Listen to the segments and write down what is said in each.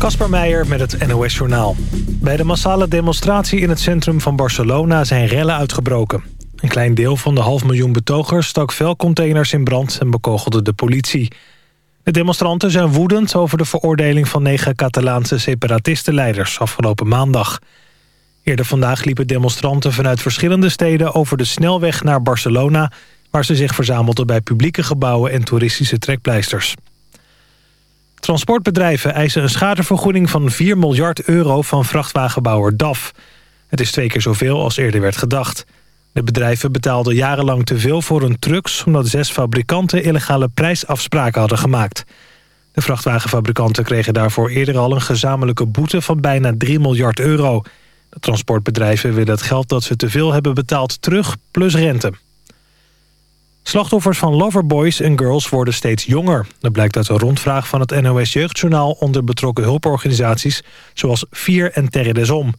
Kasper Meijer met het NOS Journaal. Bij de massale demonstratie in het centrum van Barcelona zijn rellen uitgebroken. Een klein deel van de half miljoen betogers stak vuilcontainers in brand en bekogelde de politie. De demonstranten zijn woedend over de veroordeling van negen Catalaanse separatistenleiders afgelopen maandag. Eerder vandaag liepen demonstranten vanuit verschillende steden over de snelweg naar Barcelona... waar ze zich verzamelden bij publieke gebouwen en toeristische trekpleisters. Transportbedrijven eisen een schadevergoeding van 4 miljard euro van vrachtwagenbouwer DAF. Het is twee keer zoveel als eerder werd gedacht. De bedrijven betaalden jarenlang te veel voor hun trucks... omdat zes fabrikanten illegale prijsafspraken hadden gemaakt. De vrachtwagenfabrikanten kregen daarvoor eerder al een gezamenlijke boete van bijna 3 miljard euro. De transportbedrijven willen het geld dat ze te veel hebben betaald terug, plus rente. Slachtoffers van loverboys en girls worden steeds jonger. Dat blijkt uit een rondvraag van het NOS Jeugdjournaal... onder betrokken hulporganisaties zoals Vier en Terre des. Een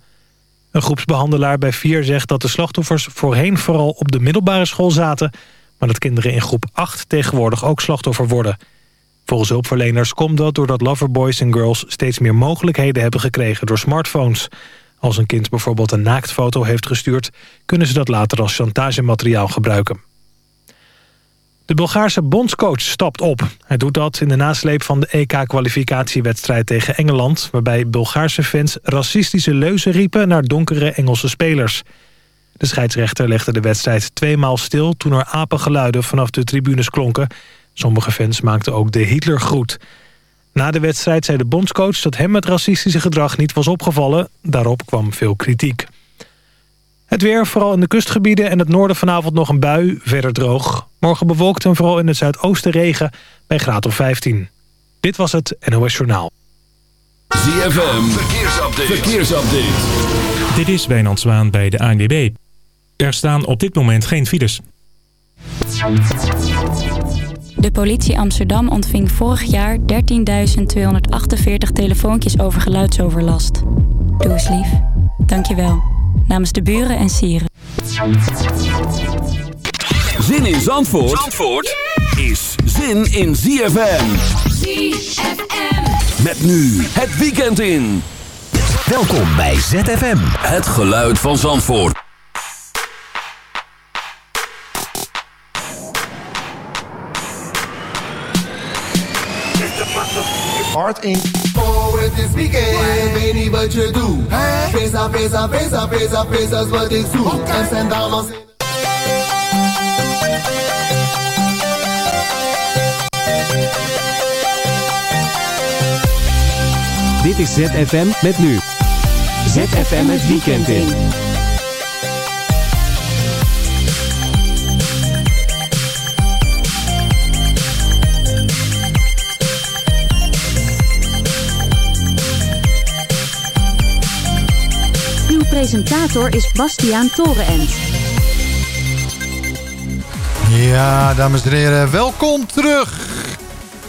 groepsbehandelaar bij Vier zegt dat de slachtoffers... voorheen vooral op de middelbare school zaten... maar dat kinderen in groep 8 tegenwoordig ook slachtoffer worden. Volgens hulpverleners komt dat doordat loverboys en girls... steeds meer mogelijkheden hebben gekregen door smartphones... Als een kind bijvoorbeeld een naaktfoto heeft gestuurd... kunnen ze dat later als chantagemateriaal gebruiken. De Bulgaarse bondscoach stapt op. Hij doet dat in de nasleep van de EK-kwalificatiewedstrijd tegen Engeland... waarbij Bulgaarse fans racistische leuzen riepen naar donkere Engelse spelers. De scheidsrechter legde de wedstrijd tweemaal stil... toen er apengeluiden vanaf de tribunes klonken. Sommige fans maakten ook de Hitlergroet. Na de wedstrijd zei de bondscoach dat hem het racistische gedrag niet was opgevallen. Daarop kwam veel kritiek. Het weer, vooral in de kustgebieden en het noorden vanavond nog een bui, verder droog. Morgen bewolkt en vooral in het zuidoosten regen bij graad of 15. Dit was het NOS Journaal. ZFM, verkeersupdate. verkeersupdate. Dit is Wijnand Zwaan bij de ANWB. Er staan op dit moment geen files. De politie Amsterdam ontving vorig jaar 13.248 telefoontjes over geluidsoverlast. Doe eens lief. Dankjewel. Namens de buren en sieren. Zin in Zandvoort, Zandvoort is zin in ZFM. ZFM. Met nu het weekend in. Welkom bij ZFM. Het geluid van Zandvoort. Hard in. Oh, het is weekend, weet niet wat je doet. Pesa, pesa, pesa, pesa, pesa is wat ik zoek. En zijn dames in Dit is ZFM met nu. ZFM het weekend in. Presentator is Bastiaan Torenent. Ja, dames en heren, welkom terug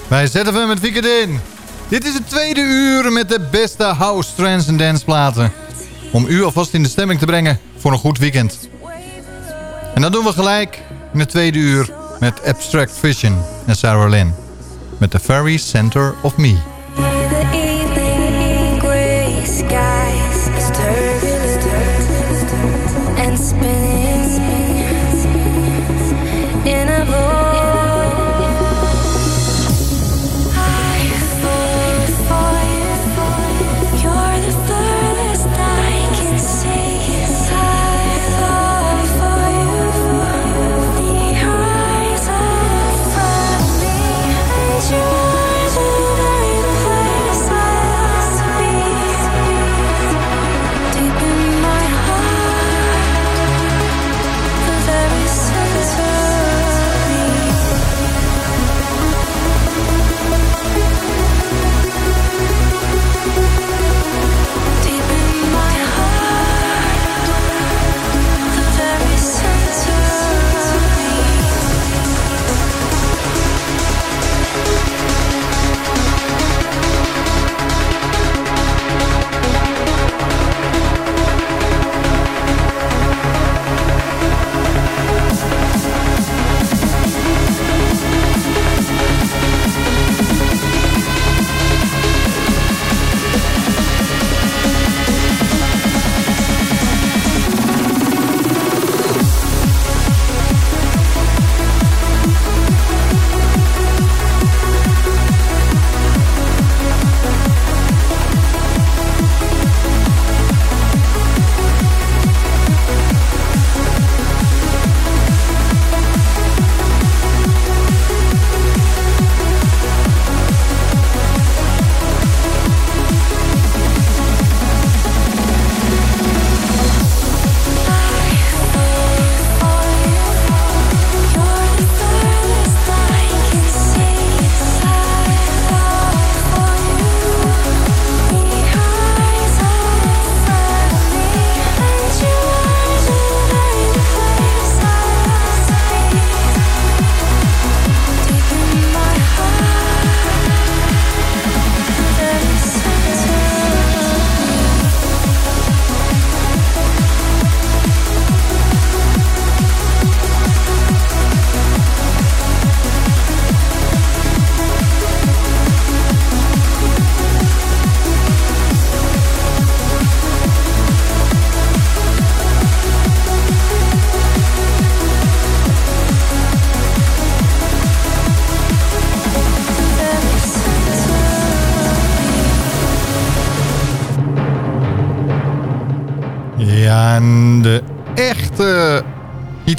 bij ZFM het weekend in. Dit is het tweede uur met de beste house, trance en dance platen. Om u alvast in de stemming te brengen voor een goed weekend. En dat doen we gelijk in het tweede uur met Abstract Vision en Sarah Lynn. Met The Very Center of Me.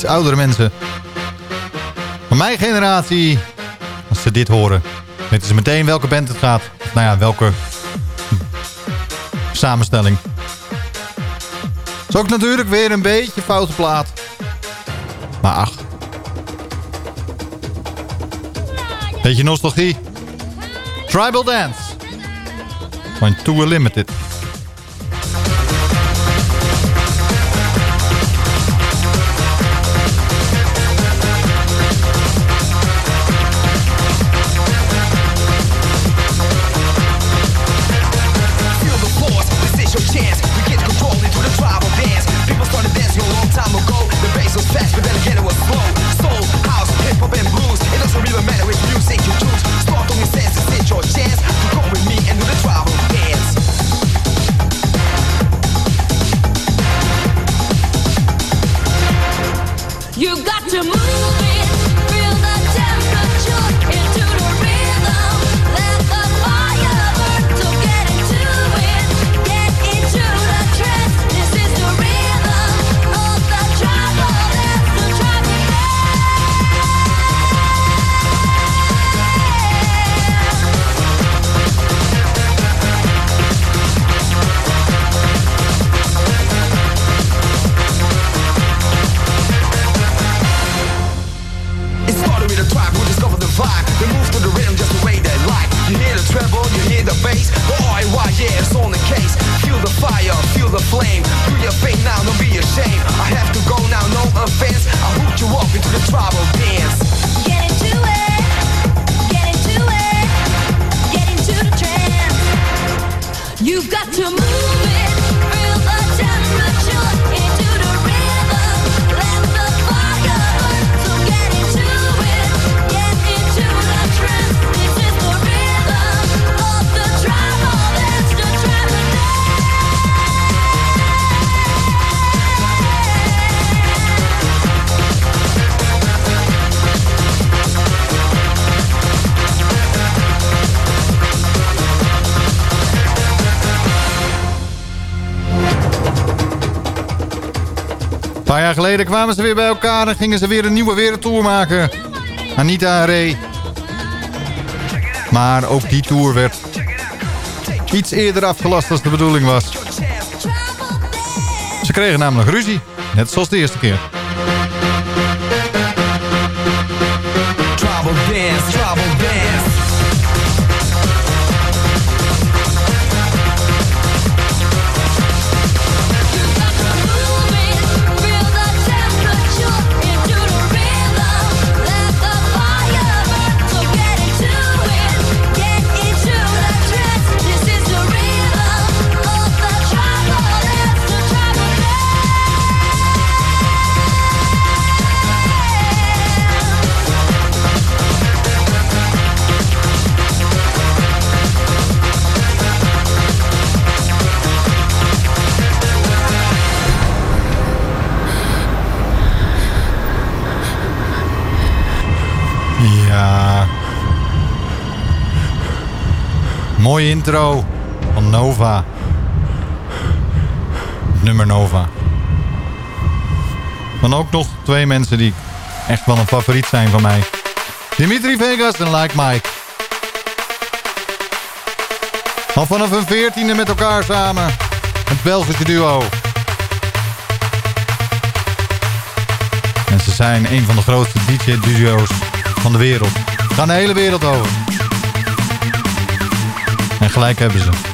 Oudere mensen van mijn generatie, als ze dit horen, weten ze meteen welke band het gaat. Nou ja, welke samenstelling. Is ook natuurlijk weer een beetje foute plaat. Maar ach. Beetje nostalgie. Tribal Dance. Van Tour Limited. Geleden kwamen ze weer bij elkaar en gingen ze weer een nieuwe wereldtour maken. Anita en Ray. Maar ook die tour werd iets eerder afgelast als de bedoeling was. Ze kregen namelijk ruzie, net zoals de eerste keer. Mooie intro van Nova. Nummer Nova. Dan ook nog twee mensen die echt wel een favoriet zijn van mij. Dimitri Vegas en Like Mike. Vanaf een veertiende met elkaar samen. Het Belgische duo. En ze zijn een van de grootste DJ-duo's van de wereld. Gaan de hele wereld over. En gelijk hebben ze.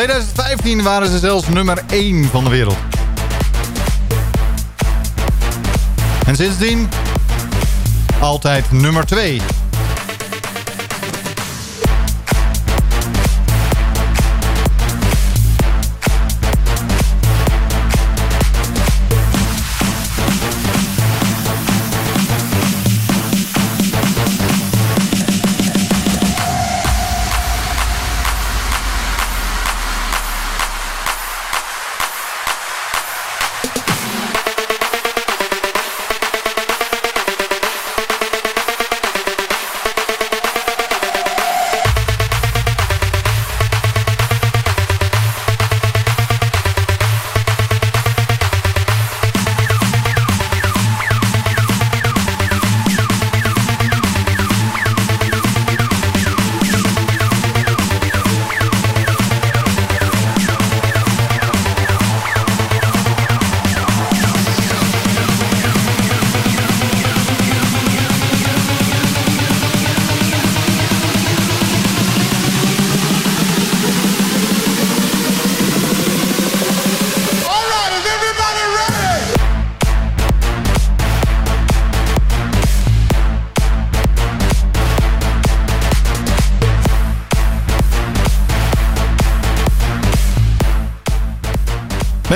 2015 waren ze zelfs nummer 1 van de wereld. En sindsdien altijd nummer 2.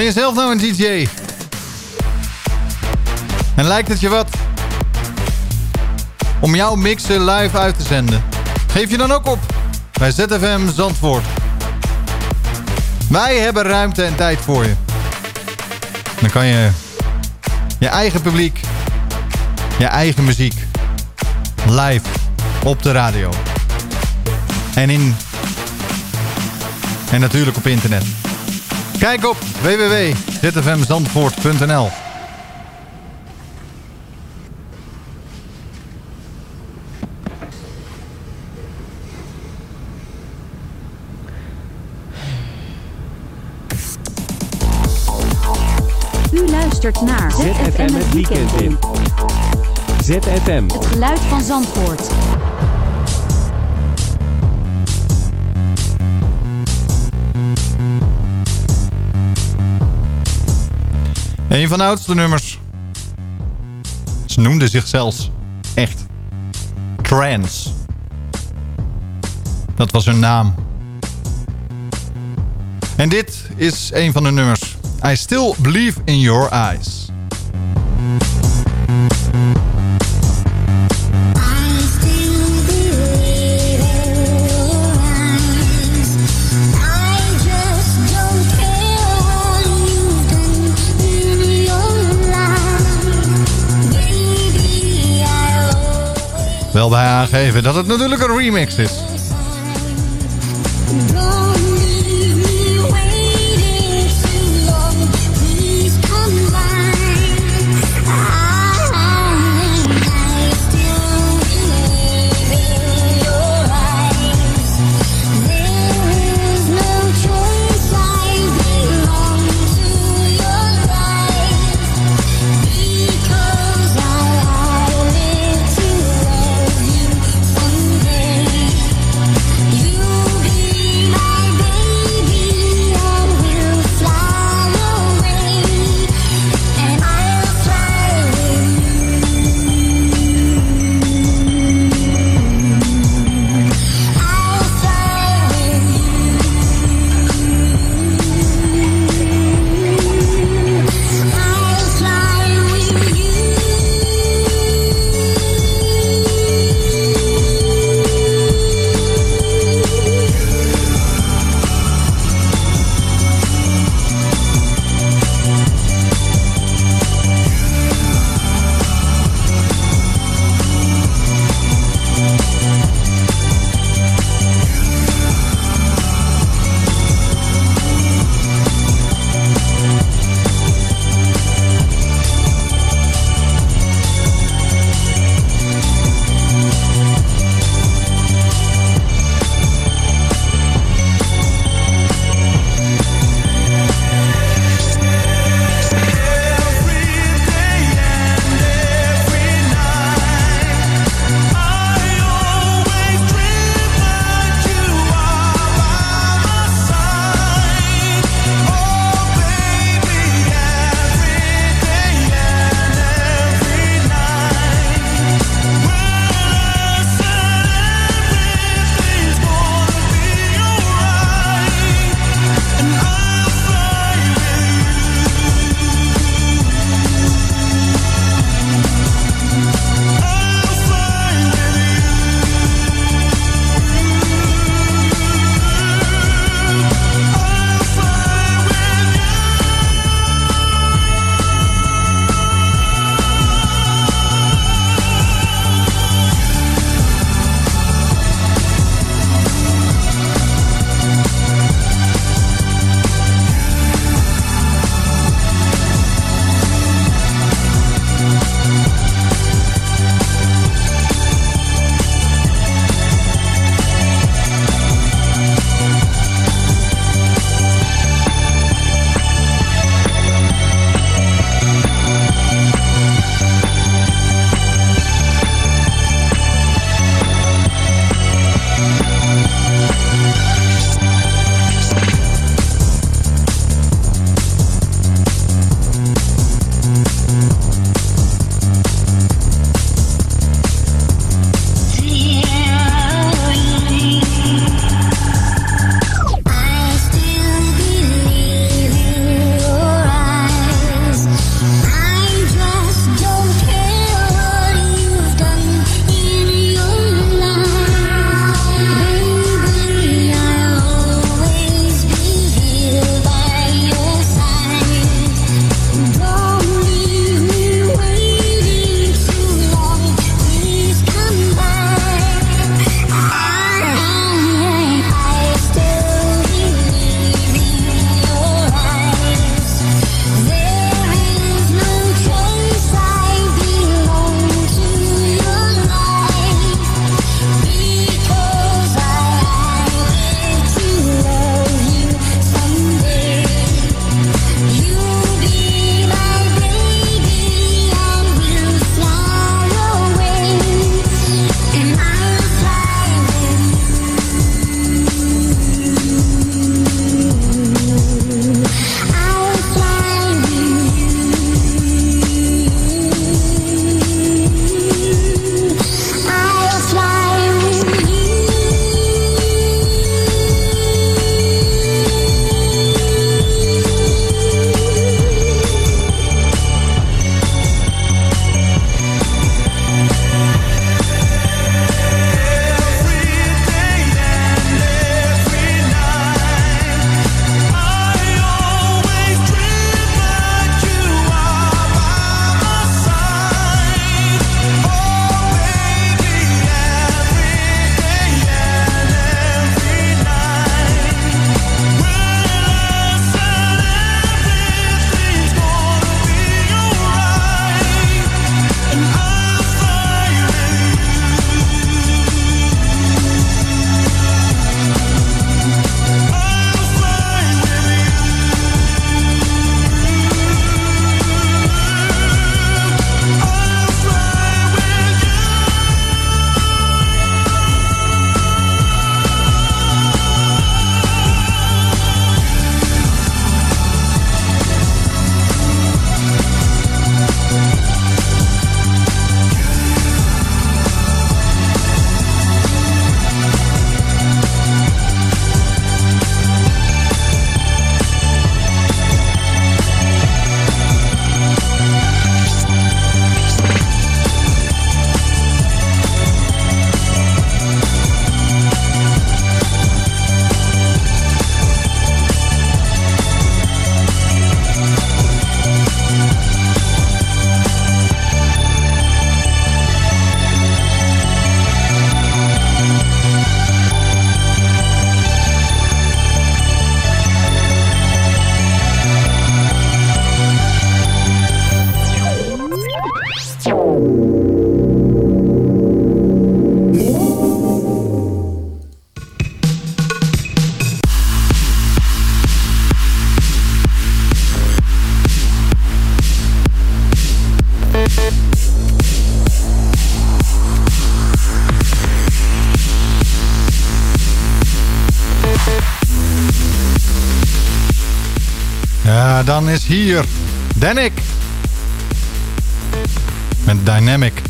Ben je zelf nou een DJ? En lijkt het je wat? Om jouw mixen live uit te zenden. Geef je dan ook op bij ZFM Zandvoort. Wij hebben ruimte en tijd voor je. Dan kan je je eigen publiek, je eigen muziek live op de radio. En in en natuurlijk op internet. Kijk op www.zfmzandvoort.nl U luistert naar ZFM het weekend in. ZFM. Het geluid van Zandvoort. Een van de oudste nummers. Ze noemden zich zelfs echt Trans. Dat was hun naam. En dit is een van de nummers. I still believe in your eyes. Wel bij aangeven dat het natuurlijk een remix is. Hier Danik. Met Dynamic.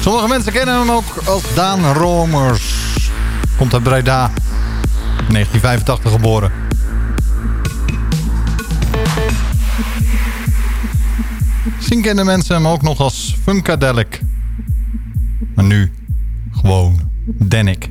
Sommige mensen kennen hem ook als Daan Romers. Komt uit Breda. 1985 geboren. Misschien kennen mensen hem ook nog als Funkadelic. Maar nu gewoon Danik.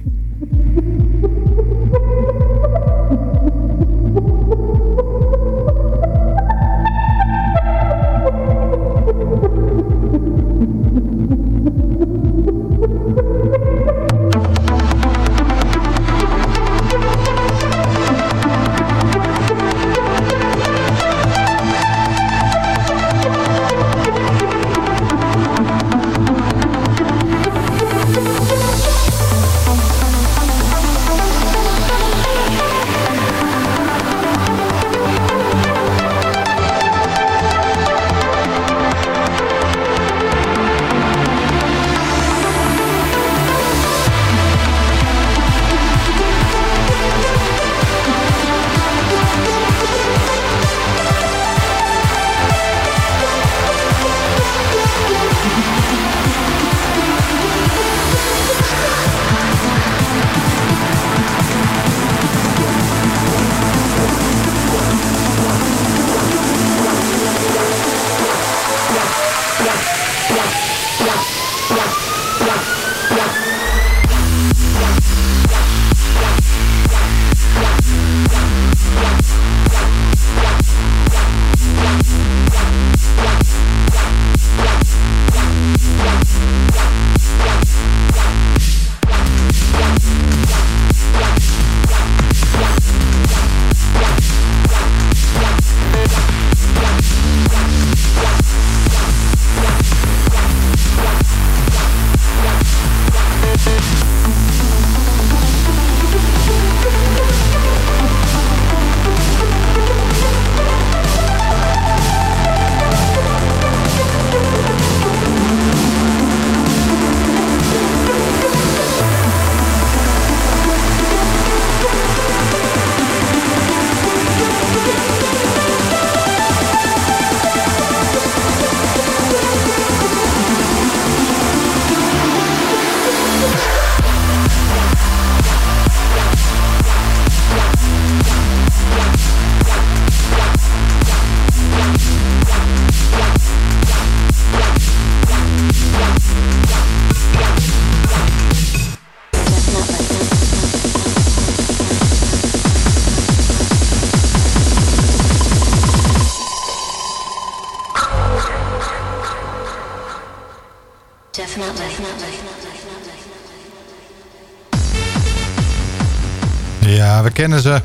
We kennen ze.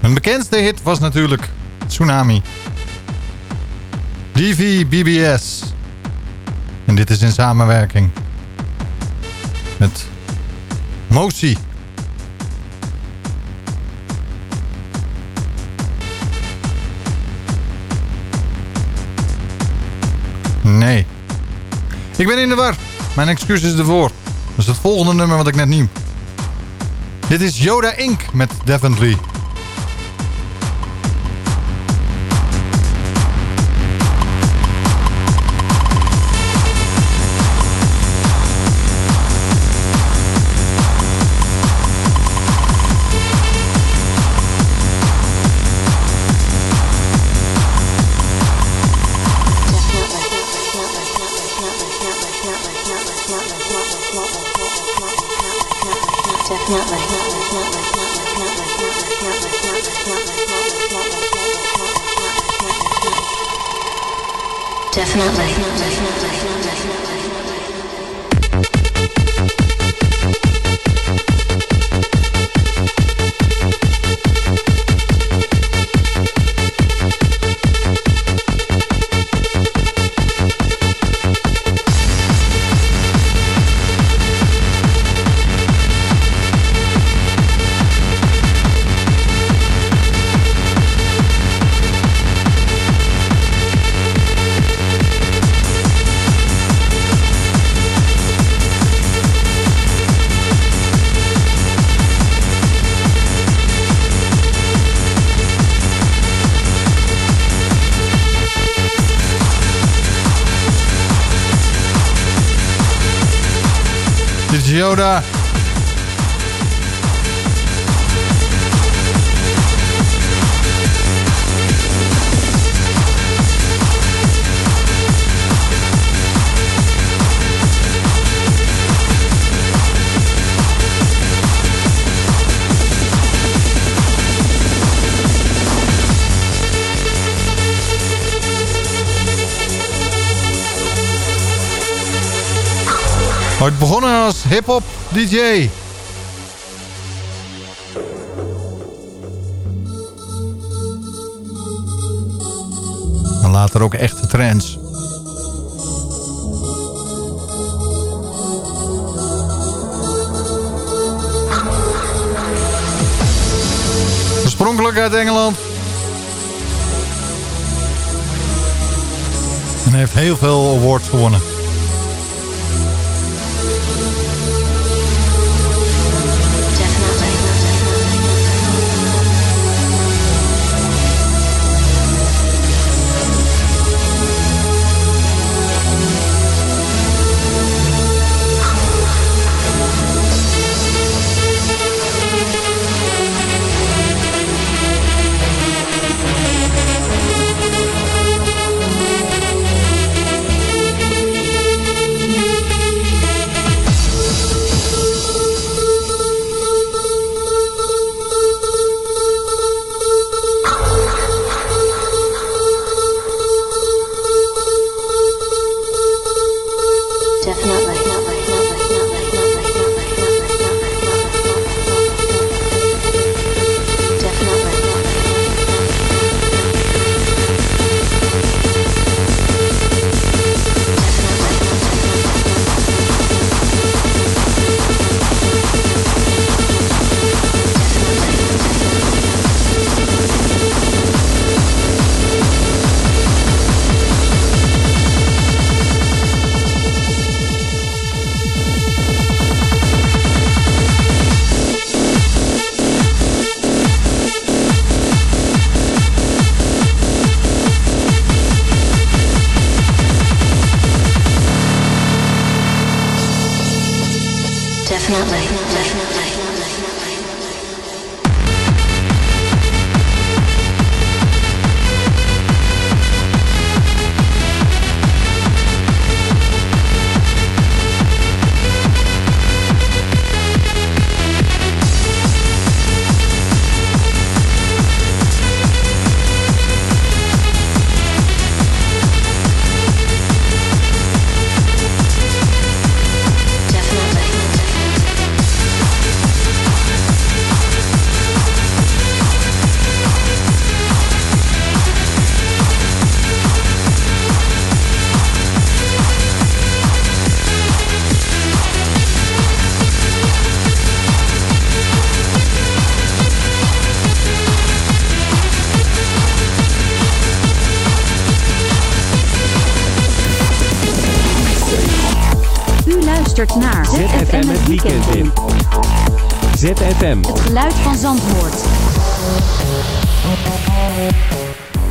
Hun bekendste hit was natuurlijk Tsunami. DV BBS. En dit is in samenwerking met Mosi. Nee. Ik ben in de war. Mijn excuus is ervoor. Dat is het volgende nummer wat ik net niet. Dit is Yoda Inc. met Definitely. Living. Yoda. Ooit begonnen als hip-hop DJ. En later ook echte trends. Oorspronkelijk uit Engeland. En heeft heel veel awards gewonnen. Luistert naar ZFM het weekend in. ZFM. Het geluid van Zandvoort.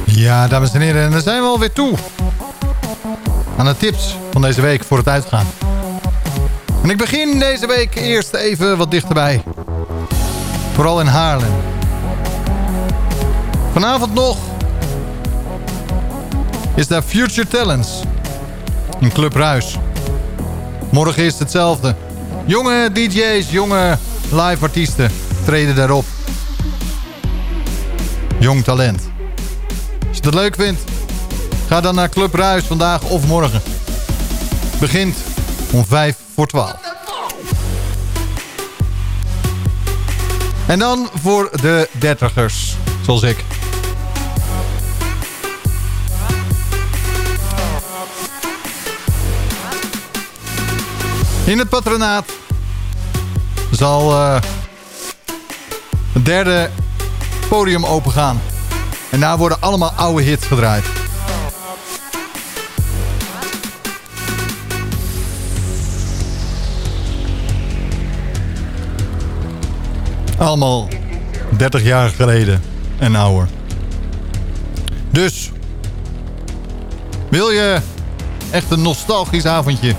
Ja, dames en heren, en dan zijn we alweer toe. Aan de tips van deze week voor het uitgaan. En ik begin deze week eerst even wat dichterbij. Vooral in Haarlem. Vanavond nog is daar Future Talents. In Club Ruis. Morgen is het hetzelfde. Jonge DJ's, jonge live artiesten treden daarop. Jong talent. Als je dat leuk vindt, ga dan naar Club Ruis vandaag of morgen. Begint om 5 voor 12. En dan voor de dertigers, zoals ik. In het patronaat zal eh het derde podium opengaan. En daar worden allemaal oude hits gedraaid. Allemaal 30 jaar geleden en ouder. Dus, wil je echt een nostalgisch avondje?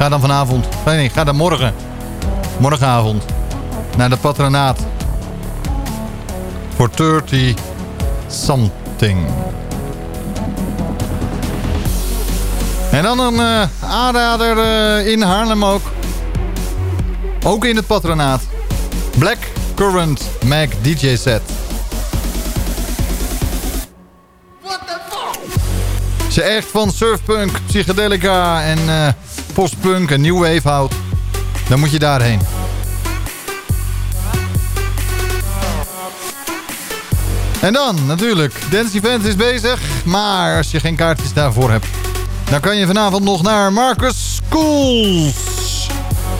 Ga dan vanavond, nee, nee ga dan morgen morgenavond naar de patronaat. Voor 30 something. En dan een uh, aanrader uh, in Haarlem ook. Ook in het patronaat. Black Current Mac DJ set. Als je echt van surfpunk, psychedelica en uh, postpunk en new wave houdt, dan moet je daarheen. En dan, natuurlijk, Dance Event is bezig. Maar als je geen kaartjes daarvoor hebt, dan kan je vanavond nog naar Marcus Schools.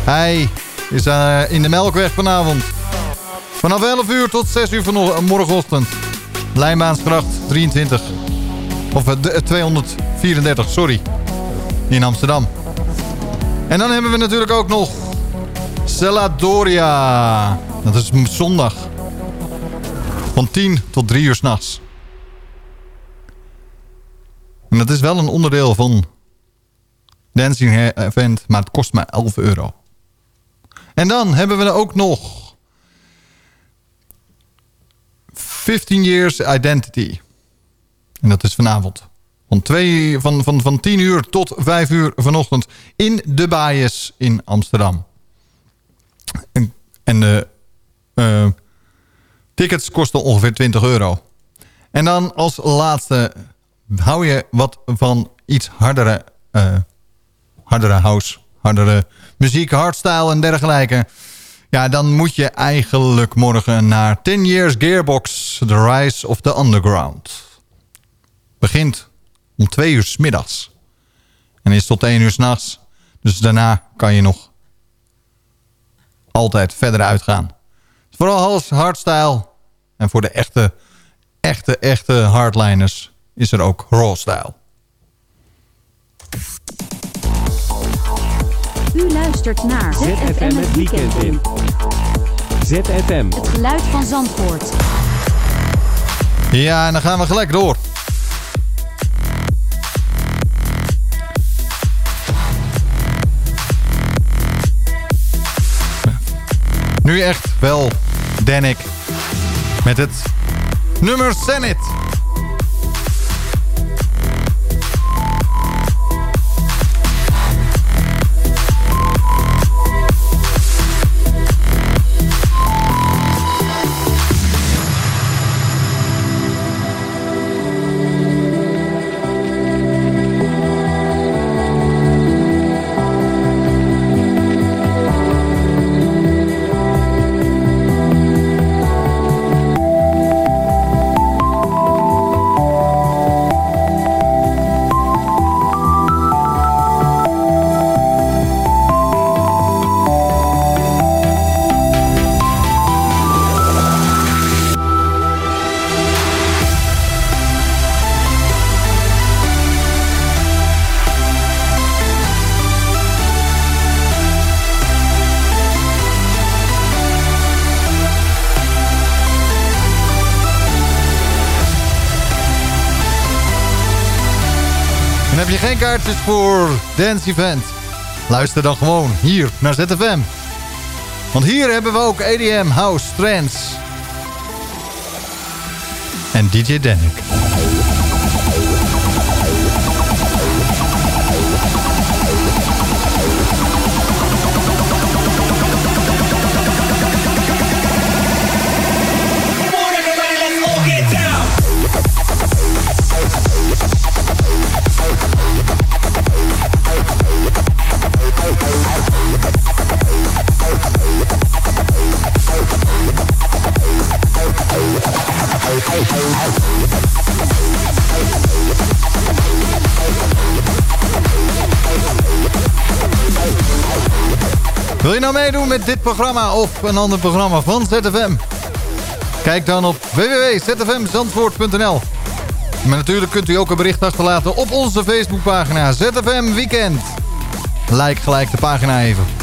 Hij is uh, in de Melkweg vanavond. Vanaf 11 uur tot 6 uur van morgenochtend. Lijnbaansgracht 23. Of uh, 234, sorry. In Amsterdam. En dan hebben we natuurlijk ook nog Celadoria. Dat is zondag. Van 10 tot 3 uur s'nachts. En dat is wel een onderdeel van Dancing Event, maar het kost maar 11 euro. En dan hebben we er ook nog 15 Years Identity. En dat is vanavond. Van, twee, van, van, van 10 uur tot 5 uur vanochtend in de Baaiers in Amsterdam. En, en de uh, tickets kosten ongeveer 20 euro. En dan als laatste hou je wat van iets hardere, uh, hardere house, hardere muziek, hardstyle en dergelijke. Ja, dan moet je eigenlijk morgen naar 10 Years Gearbox, The Rise of the Underground. Begint om 2 uur s middags. En is tot 1 uur s'nachts. Dus daarna kan je nog altijd verder uitgaan. Vooral hardstyle. En voor de echte, echte, echte hardliners is er ook raw style. U luistert naar ZFM het weekend in. ZFM. Het geluid van Zandvoort. Ja, en dan gaan we gelijk door. Nu echt wel Danik met het nummer Senate. Kaartjes voor Dance Event? Luister dan gewoon hier naar ZFM. Want hier hebben we ook ADM House Trends. En DJ Danik. Je nou meedoen met dit programma of een ander programma van ZFM? Kijk dan op www.zfmzandvoort.nl Maar natuurlijk kunt u ook een bericht achterlaten op onze Facebookpagina ZFM Weekend. Like gelijk de pagina even.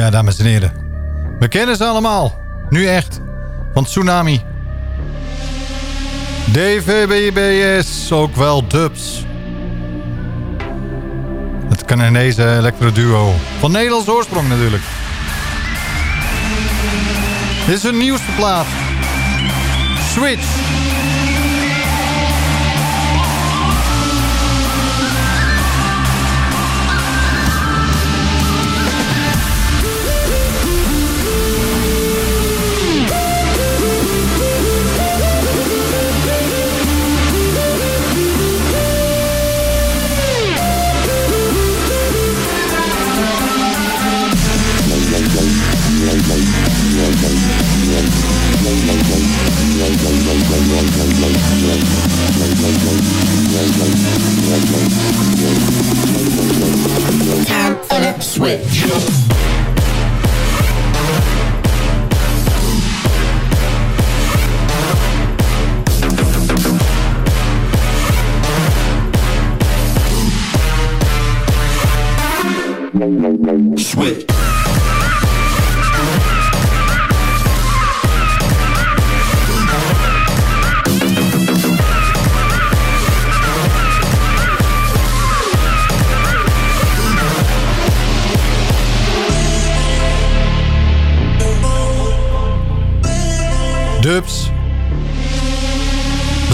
Ja, dames en heren. We kennen ze allemaal. Nu echt. Van Tsunami. DVBBS, ook wel Dubs. Het Canadese electro-duo. Van Nederlands oorsprong natuurlijk. Dit is hun nieuwste plaat. Switch. Switch.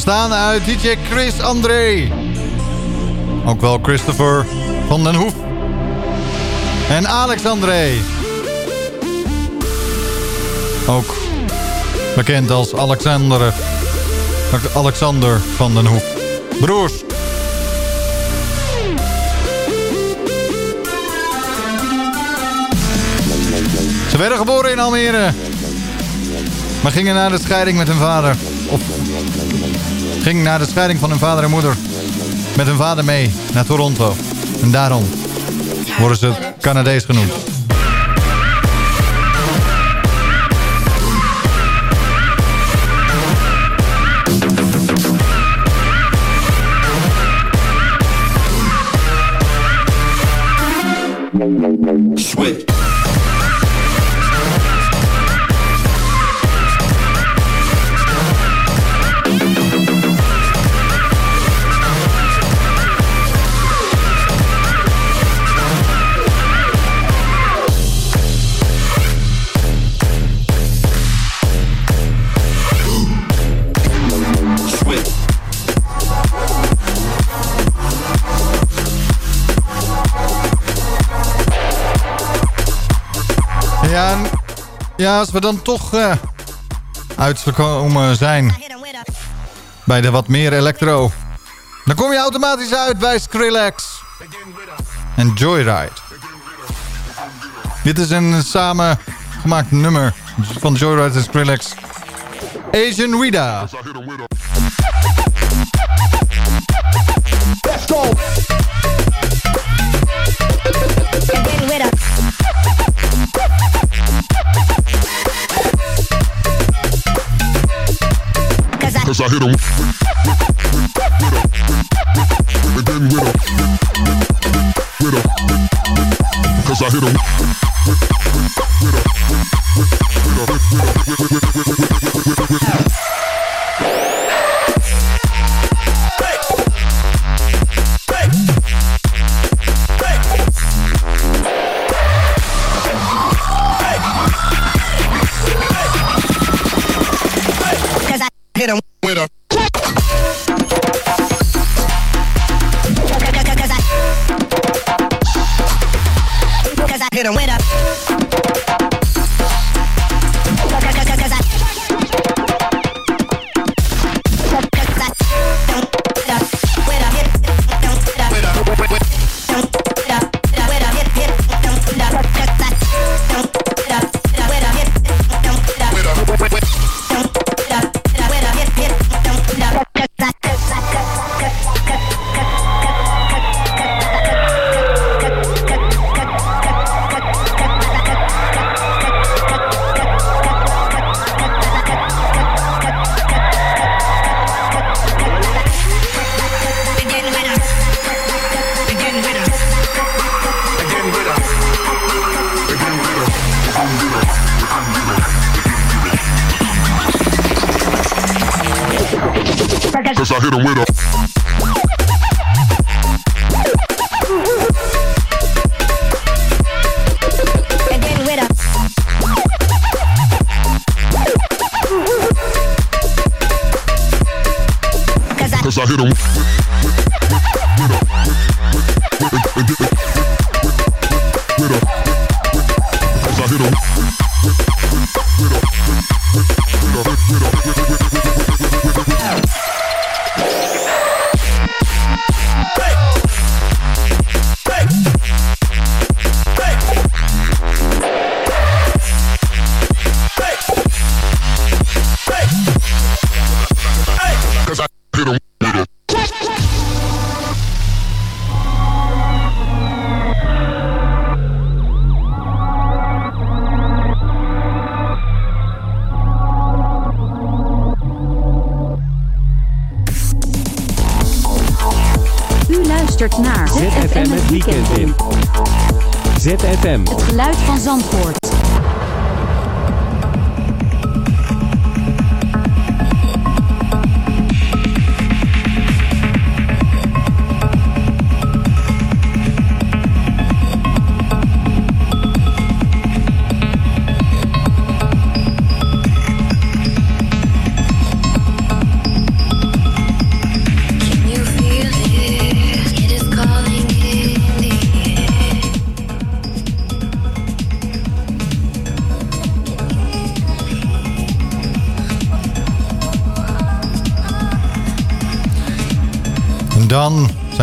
Bestaande uit DJ Chris André. Ook wel Christopher van den Hoef. En Alex André. Ook bekend als Alexander, Alexander van den Hoef. Broers. Ze werden geboren in Almere. Maar gingen na de scheiding met hun vader. Ging na de scheiding van hun vader en moeder. Met hun vader mee naar Toronto. En daarom worden ze Canadees genoemd. Ja als we dan toch eh, uitgekomen zijn bij de wat meer electro. Dan kom je automatisch uit bij Skrillex en Joyride. Dit is een samengemaakt nummer van Joyride en Skrillex. Asian Rida. exageramos.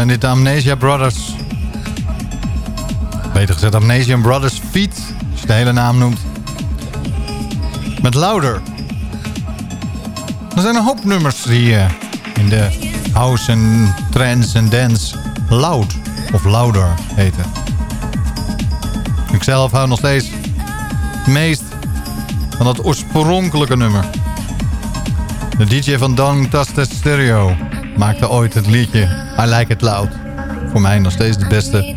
Zijn dit de Amnesia Brothers. Beter gezegd Amnesia Brothers Feet. Als je de hele naam noemt. Met Louder. Er zijn een hoop nummers die eh, in de house en trance en dance loud of louder heten. Ik zelf hou nog steeds het meest van dat oorspronkelijke nummer. De DJ van Don Tasted Stereo maakte ooit het liedje I Like It Loud. Voor mij nog steeds de beste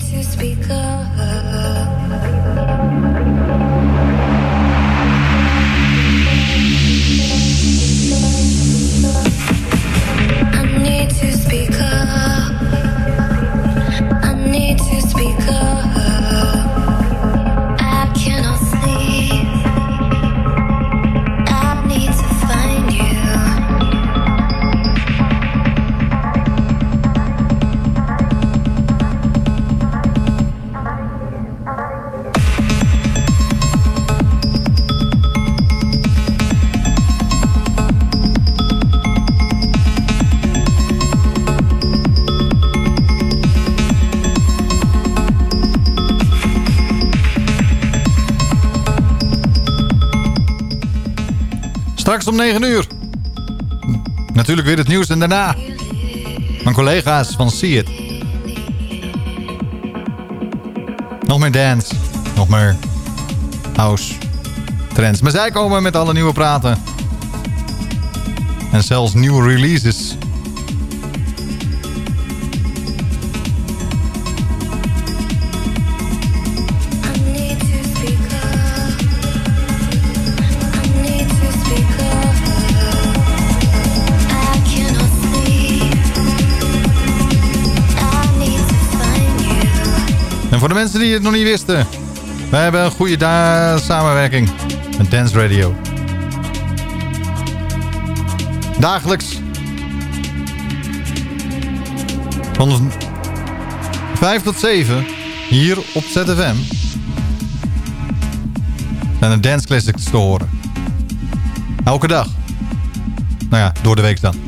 Straks om 9 uur. Natuurlijk weer het nieuws en daarna. Mijn collega's van See It. Nog meer dance. Nog meer house. Trends. Maar zij komen met alle nieuwe praten. En zelfs nieuwe releases. Voor de mensen die het nog niet wisten. Wij hebben een goede samenwerking met Dance Radio. Dagelijks. Van 5 tot 7. Hier op ZFM. En een dance classics te horen. Elke dag. Nou ja, door de week dan.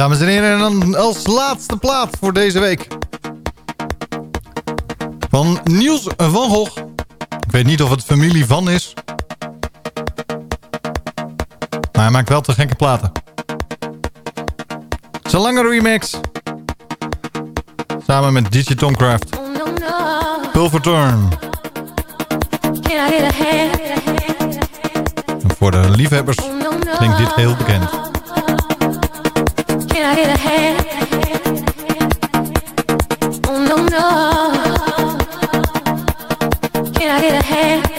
Dames en heren, en dan als laatste plaat voor deze week. Van Niels van Gogh. Ik weet niet of het familie van is. Maar hij maakt wel te gekke platen. Het is lange remix. Samen met DJ Tomcraft. Pulver Turn. En voor de liefhebbers klinkt dit heel bekend. I get a hand? Oh no no. Can I get a hand?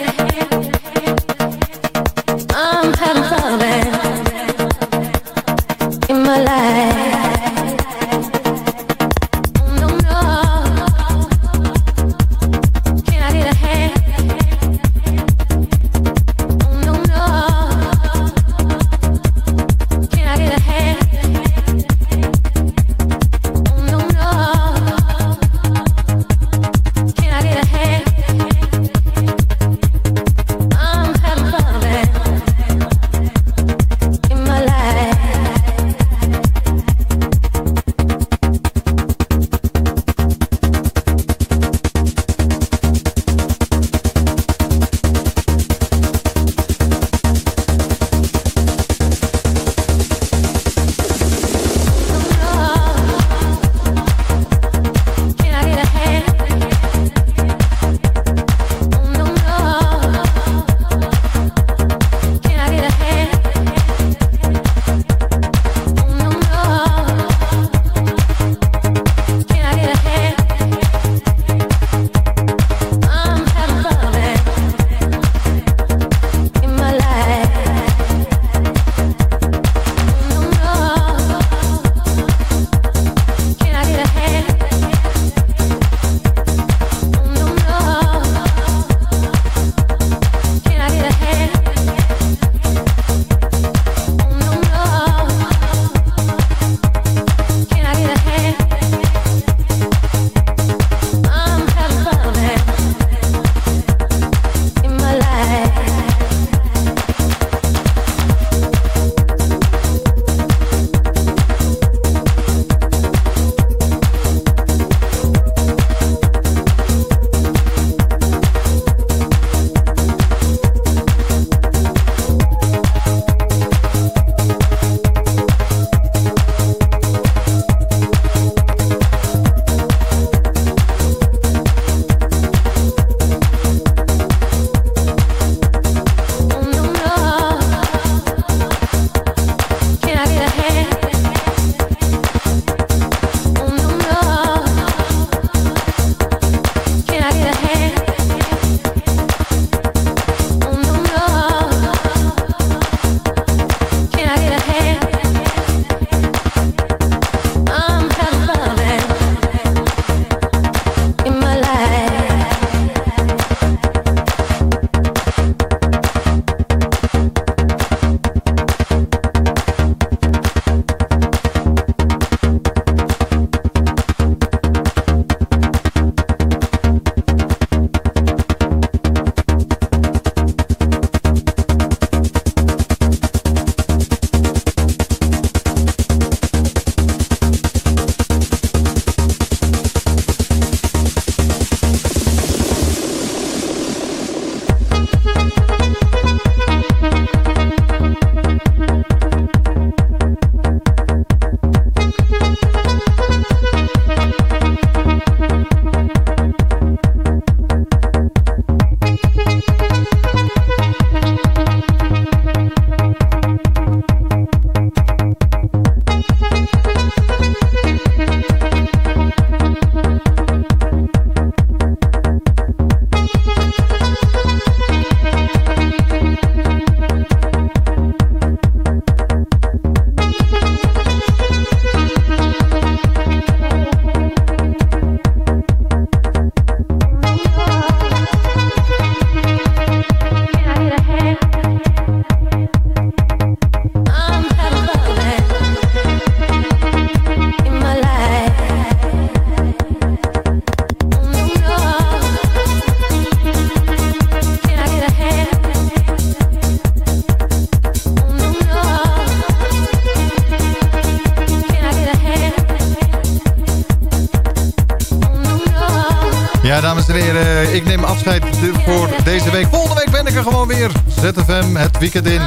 Voor deze week. Volgende week ben ik er gewoon weer. ZFM het weekend in.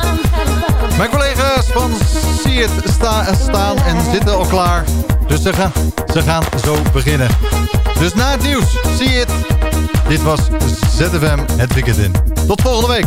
Mijn collega's van See It sta, staan en zitten al klaar. Dus ze gaan, ze gaan zo beginnen. Dus na het nieuws, See It. Dit was ZFM het weekend in. Tot volgende week.